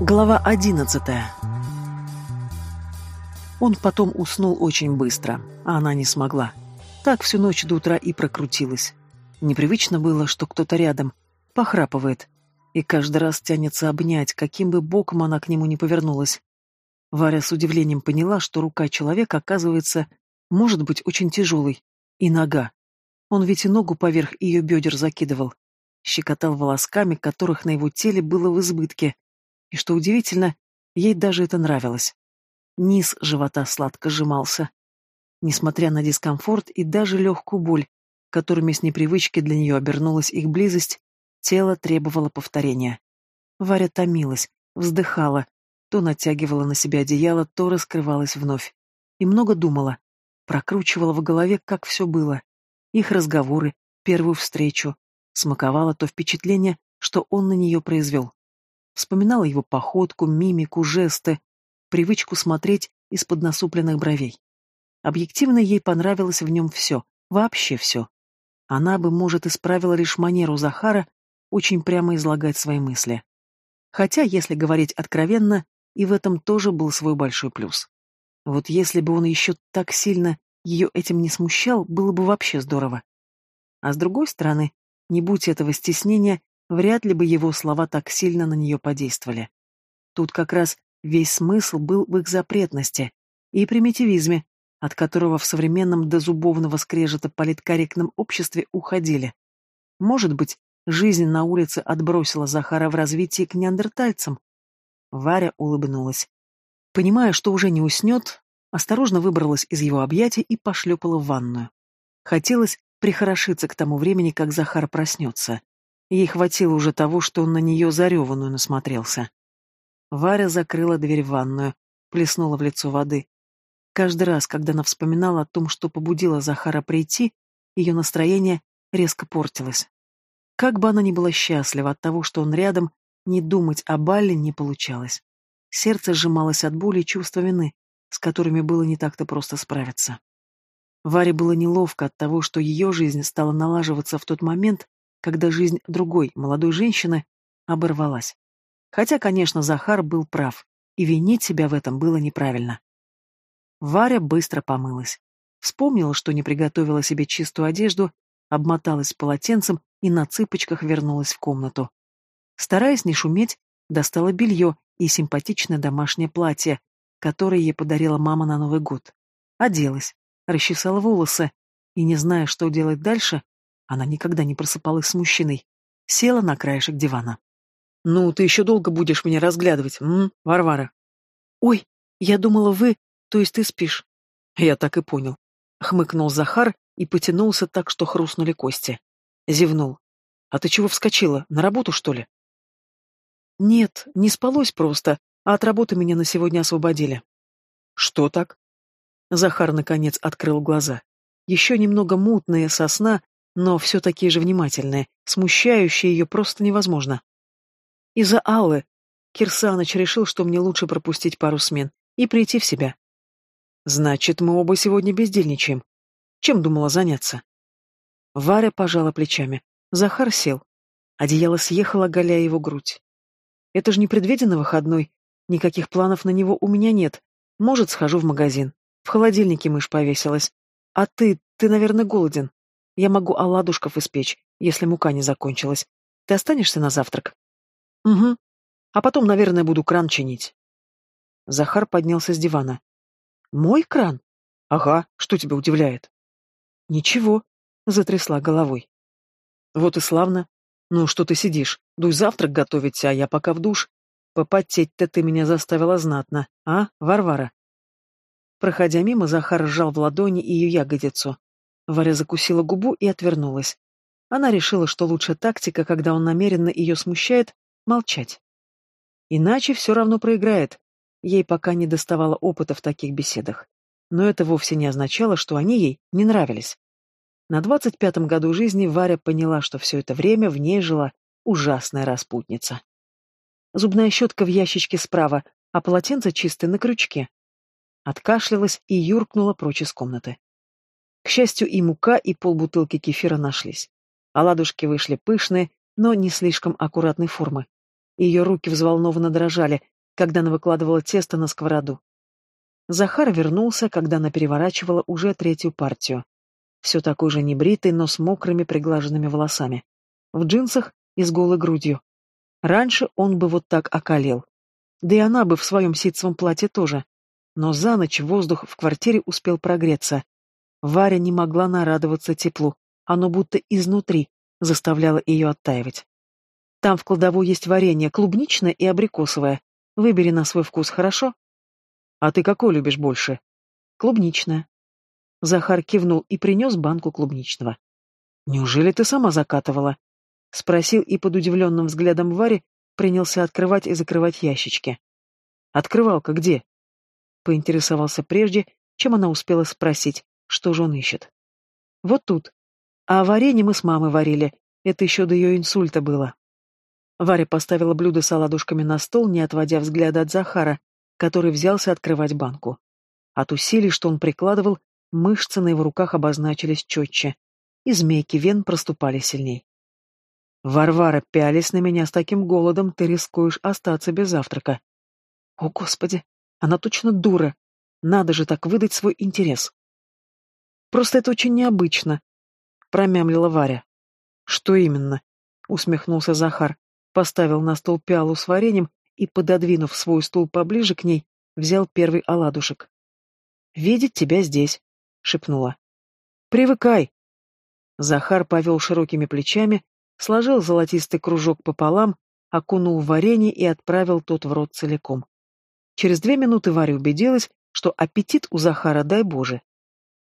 Глава одиннадцатая Он потом уснул очень быстро, а она не смогла. Так всю ночь до утра и прокрутилась. Непривычно было, что кто-то рядом, похрапывает, и каждый раз тянется обнять, каким бы боком она к нему не повернулась. Варя с удивлением поняла, что рука человека, оказывается, может быть очень тяжелой, и нога. Он ведь и ногу поверх ее бедер закидывал, щекотал волосками, которых на его теле было в избытке, и, что удивительно, ей даже это нравилось. Низ живота сладко сжимался. Несмотря на дискомфорт и даже легкую боль, которыми с непривычки для нее обернулась их близость, тело требовало повторения. Варя томилась, вздыхала, то натягивала на себя одеяло, то раскрывалась вновь. И много думала, прокручивала в голове, как все было. Их разговоры, первую встречу, смаковала то впечатление, что он на нее произвел. Вспоминала его походку, мимику, жесты, привычку смотреть из-под насупленных бровей. Объективно ей понравилось в нем все, вообще все. Она бы, может, исправила лишь манеру Захара очень прямо излагать свои мысли. Хотя, если говорить откровенно, и в этом тоже был свой большой плюс. Вот если бы он еще так сильно ее этим не смущал, было бы вообще здорово. А с другой стороны, не будь этого стеснения, вряд ли бы его слова так сильно на нее подействовали. Тут как раз весь смысл был в их запретности и примитивизме, от которого в современном до зубовного скрежета политкорректном обществе уходили. Может быть, жизнь на улице отбросила Захара в развитии к неандертальцам? Варя улыбнулась. Понимая, что уже не уснет, осторожно выбралась из его объятий и пошлепала в ванную. Хотелось прихорошиться к тому времени, как Захар проснется. Ей хватило уже того, что он на нее зареванную насмотрелся. Варя закрыла дверь в ванную, плеснула в лицо воды. Каждый раз, когда она вспоминала о том, что побудило Захара прийти, ее настроение резко портилось. Как бы она ни была счастлива от того, что он рядом, не думать о Балле не получалось. Сердце сжималось от боли и чувства вины, с которыми было не так-то просто справиться. Варе было неловко от того, что ее жизнь стала налаживаться в тот момент, когда жизнь другой, молодой женщины, оборвалась. Хотя, конечно, Захар был прав, и винить себя в этом было неправильно. Варя быстро помылась. Вспомнила, что не приготовила себе чистую одежду, обмоталась полотенцем и на цыпочках вернулась в комнату. Стараясь не шуметь, достала белье и симпатичное домашнее платье, которое ей подарила мама на Новый год. Оделась, расчесала волосы и, не зная, что делать дальше, она никогда не просыпалась с мужчиной. Села на краешек дивана. «Ну, ты еще долго будешь меня разглядывать, м, Варвара?» «Ой, я думала, вы, то есть ты спишь». «Я так и понял». Хмыкнул Захар и потянулся так, что хрустнули кости. Зевнул. «А ты чего вскочила? На работу, что ли?» «Нет, не спалось просто, а от работы меня на сегодня освободили». «Что так?» Захар, наконец, открыл глаза. Еще немного мутные, со сна, но все такие же внимательные, смущающие ее просто невозможно. Из-за Аллы Кирсаныч решил, что мне лучше пропустить пару смен и прийти в себя. Значит, мы оба сегодня бездельничаем. Чем думала заняться? Варя пожала плечами. Захар сел. Одеяло съехало, оголяя его грудь. Это же не предвиденно выходной. Никаких планов на него у меня нет. Может, схожу в магазин. В холодильнике мышь повесилась. А ты, ты, наверное, голоден. Я могу оладушков испечь, если мука не закончилась. Ты останешься на завтрак? Угу. А потом, наверное, буду кран чинить. Захар поднялся с дивана. Мой кран? Ага, что тебя удивляет? Ничего, затрясла головой. Вот и славно. Ну, что ты сидишь? Дуй завтрак готовить, а я пока в душ. Попотеть-то ты меня заставила знатно, а, Варвара? Проходя мимо, Захар сжал в ладони ее ягодицу. Варя закусила губу и отвернулась. Она решила, что лучшая тактика, когда он намеренно ее смущает, молчать. Иначе все равно проиграет. Ей пока не доставало опыта в таких беседах. Но это вовсе не означало, что они ей не нравились. На двадцать пятом году жизни Варя поняла, что все это время в ней жила ужасная распутница. Зубная щетка в ящичке справа, а полотенце чистое на крючке. Откашлялась и юркнула прочь из комнаты. К счастью, и мука, и полбутылки кефира нашлись. Оладушки вышли пышные, но не слишком аккуратной формы. ее руки взволнованно дрожали, когда она выкладывала тесто на сковороду. Захар вернулся, когда она переворачивала уже третью партию. Все такой же небритый, но с мокрыми приглаженными волосами. В джинсах и с голой грудью. Раньше он бы вот так околел. Да и она бы в своем ситцевом платье тоже. Но за ночь воздух в квартире успел прогреться. Варя не могла нарадоваться теплу. Оно будто изнутри заставляло ее оттаивать. Там в кладовой есть варенье, клубничное и абрикосовое. Выбери на свой вкус, хорошо? А ты какой любишь больше? Клубничное. Захар кивнул и принес банку клубничного. Неужели ты сама закатывала? Спросил и под удивленным взглядом Вари принялся открывать и закрывать ящички. «Открывалка где?» Поинтересовался прежде, чем она успела спросить, что же он ищет. «Вот тут. А варенье мы с мамой варили. Это еще до ее инсульта было». Варя поставила блюдо с оладушками на стол, не отводя взгляда от Захара, который взялся открывать банку. От усилий, что он прикладывал, мышцы на его руках обозначились четче, и змейки вен проступали сильней. Варвара, пялись на меня с таким голодом, ты рискуешь остаться без завтрака. О, Господи, она точно дура. Надо же так выдать свой интерес. Просто это очень необычно, промямлила Варя. Что именно? усмехнулся Захар, поставил на стол пиалу с вареньем и, пододвинув свой стул поближе к ней, взял первый оладушек. «Видеть тебя здесь», — шепнула. «Привыкай!» Захар повел широкими плечами, сложил золотистый кружок пополам, окунул в варенье и отправил тот в рот целиком. Через две минуты Варя убедилась, что аппетит у Захара, дай Боже.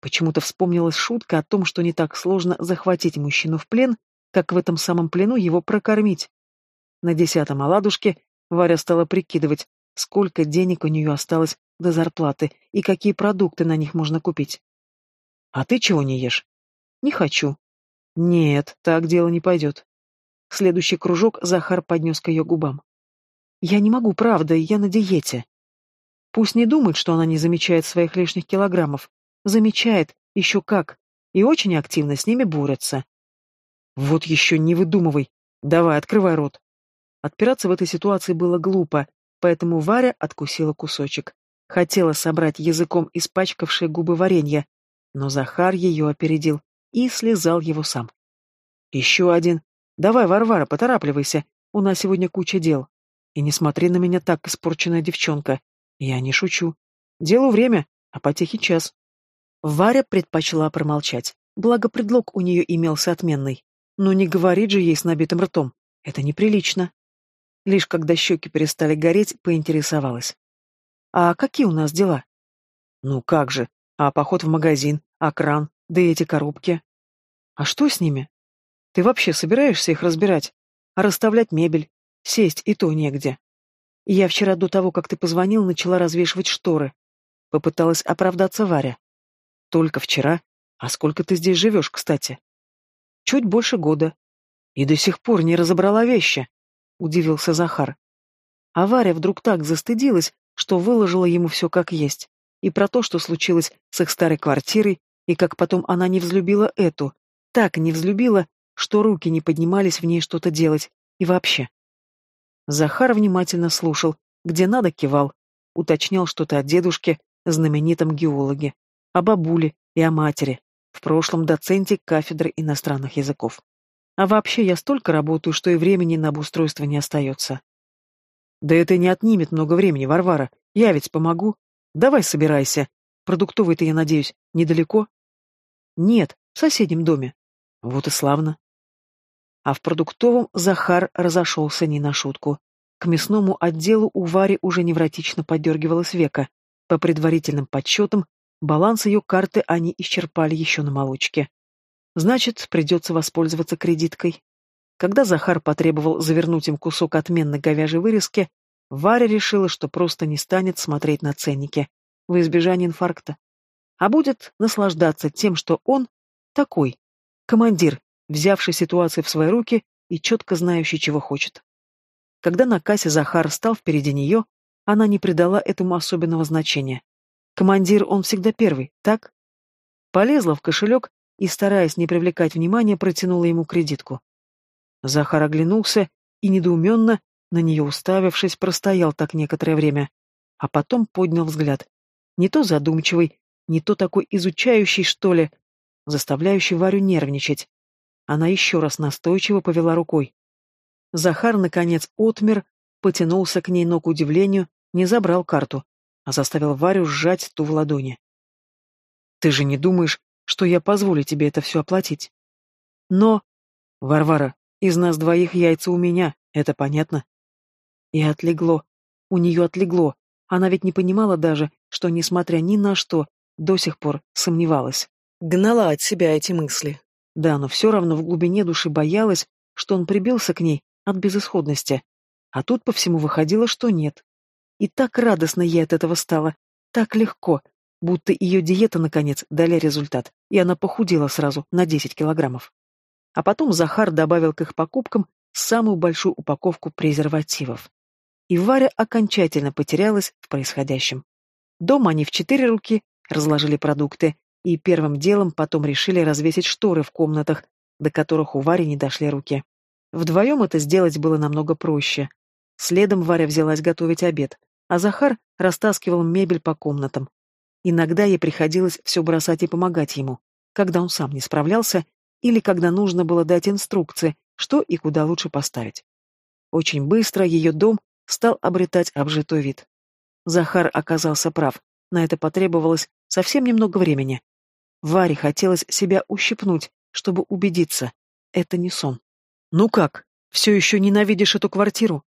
Почему-то вспомнилась шутка о том, что не так сложно захватить мужчину в плен, как в этом самом плену его прокормить. На десятом оладушке Варя стала прикидывать, сколько денег у нее осталось до зарплаты и какие продукты на них можно купить. «А ты чего не ешь?» «Не хочу», нет, так дело не пойдет. Следующий кружок Захар поднес к ее губам. Я не могу, правда, я на диете. Пусть не думает, что она не замечает своих лишних килограммов. Замечает, еще как, и очень активно с ними борется. Вот еще не выдумывай. Давай, открывай рот. Отпираться в этой ситуации было глупо, поэтому Варя откусила кусочек. Хотела собрать языком испачкавшие губы варенья, но Захар ее опередил и слезал его сам. «Еще один. Давай, Варвара, поторапливайся. У нас сегодня куча дел. И не смотри на меня так, испорченная девчонка. Я не шучу. Делу время, а потехи час». Варя предпочла промолчать, благо предлог у нее имелся отменный. Но не говорит же ей с набитым ртом. Это неприлично. Лишь когда щеки перестали гореть, поинтересовалась. «А какие у нас дела?» «Ну как же, а поход в магазин, а кран, да и эти коробки?» А что с ними? Ты вообще собираешься их разбирать? А расставлять мебель? Сесть и то негде. Я вчера до того, как ты позвонил, начала развешивать шторы. Попыталась оправдаться Варя. Только вчера? А сколько ты здесь живешь, кстати? Чуть больше года. И до сих пор не разобрала вещи, удивился Захар. А Варя вдруг так застыдилась, что выложила ему все как есть. И про то, что случилось с их старой квартирой, и как потом она не взлюбила эту, так не взлюбила, что руки не поднимались в ней что-то делать. И вообще. Захар внимательно слушал, где надо кивал, уточнял что-то о дедушке, знаменитом геологе, о бабуле и о матери, в прошлом доценте кафедры иностранных языков. А вообще я столько работаю, что и времени на обустройство не остается. Да это не отнимет много времени, Варвара. Я ведь помогу. Давай собирайся. Продуктовый-то, я надеюсь, недалеко? Нет, в соседнем доме. Вот и славно. А в продуктовом Захар разошелся не на шутку. К мясному отделу у Вари уже невротично подергивалось века. По предварительным подсчетам, баланс ее карты они исчерпали еще на молочке. Значит, придется воспользоваться кредиткой. Когда Захар потребовал завернуть им кусок отменной говяжьей вырезки, Варя решила, что просто не станет смотреть на ценники, в избежание инфаркта, а будет наслаждаться тем, что он такой, Командир, взявший ситуацию в свои руки и четко знающий, чего хочет. Когда на кассе Захар стал впереди нее, она не придала этому особенного значения. Командир, он всегда первый, так? Полезла в кошелек и, стараясь не привлекать внимания, протянула ему кредитку. Захар оглянулся и недоуменно, на нее уставившись, простоял так некоторое время, а потом поднял взгляд. Не то задумчивый, не то такой изучающий, что ли, заставляющий Варю нервничать. Она еще раз настойчиво повела рукой. Захар, наконец, отмер, потянулся к ней, но, к удивлению, не забрал карту, а заставил Варю сжать ту в ладони. «Ты же не думаешь, что я позволю тебе это все оплатить?» «Но...» «Варвара, из нас двоих яйца у меня, это понятно?» И отлегло. У нее отлегло. Она ведь не понимала даже, что, несмотря ни на что, до сих пор сомневалась. Гнала от себя эти мысли. Да, но все равно в глубине души боялась, что он прибился к ней от безысходности. А тут по всему выходило, что нет. И так радостно ей от этого стало, так легко, будто ее диета, наконец, дали результат, и она похудела сразу на 10 килограммов. А потом Захар добавил к их покупкам самую большую упаковку презервативов. И Варя окончательно потерялась в происходящем. Дома они в четыре руки разложили продукты, и первым делом потом решили развесить шторы в комнатах, до которых у Вари не дошли руки. Вдвоем это сделать было намного проще. Следом Варя взялась готовить обед, а Захар растаскивал мебель по комнатам. Иногда ей приходилось все бросать и помогать ему, когда он сам не справлялся или когда нужно было дать инструкции, что и куда лучше поставить. Очень быстро ее дом стал обретать обжитой вид. Захар оказался прав, на это потребовалось совсем немного времени. Варе хотелось себя ущипнуть, чтобы убедиться. Это не сон. «Ну как, все еще ненавидишь эту квартиру?»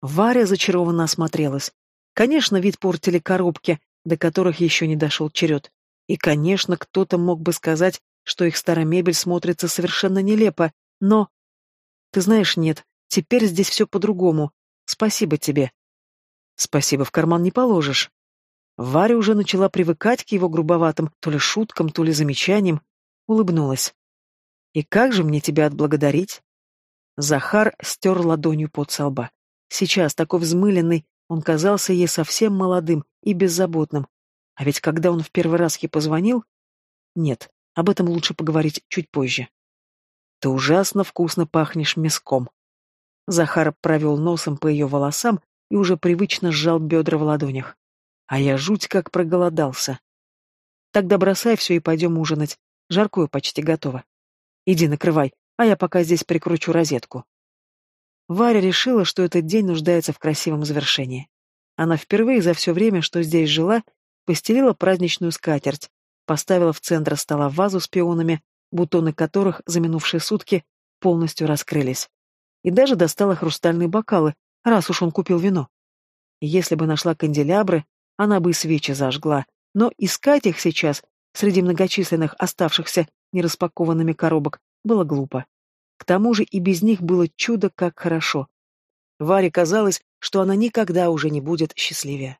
Варя зачарованно осмотрелась. Конечно, вид портили коробки, до которых еще не дошел черед. И, конечно, кто-то мог бы сказать, что их старая мебель смотрится совершенно нелепо, но... Ты знаешь, нет, теперь здесь все по-другому. Спасибо тебе. Спасибо в карман не положишь. Варя уже начала привыкать к его грубоватым то ли шуткам, то ли замечаниям, улыбнулась. «И как же мне тебя отблагодарить?» Захар стер ладонью под со лба. Сейчас, такой взмыленный, он казался ей совсем молодым и беззаботным. А ведь когда он в первый раз ей позвонил... Нет, об этом лучше поговорить чуть позже. «Ты ужасно вкусно пахнешь мяском». Захар провел носом по ее волосам и уже привычно сжал бедра в ладонях. А я жуть как проголодался. Тогда бросай все и пойдем ужинать. Жаркое почти готово. Иди накрывай, а я пока здесь прикручу розетку. Варя решила, что этот день нуждается в красивом завершении. Она впервые за все время, что здесь жила, постелила праздничную скатерть, поставила в центр стола вазу с пионами, бутоны которых за минувшие сутки полностью раскрылись. И даже достала хрустальные бокалы, раз уж он купил вино. Если бы нашла канделябры, она бы и свечи зажгла, но искать их сейчас, среди многочисленных оставшихся нераспакованными коробок, было глупо. К тому же и без них было чудо как хорошо. Варе казалось, что она никогда уже не будет счастливее.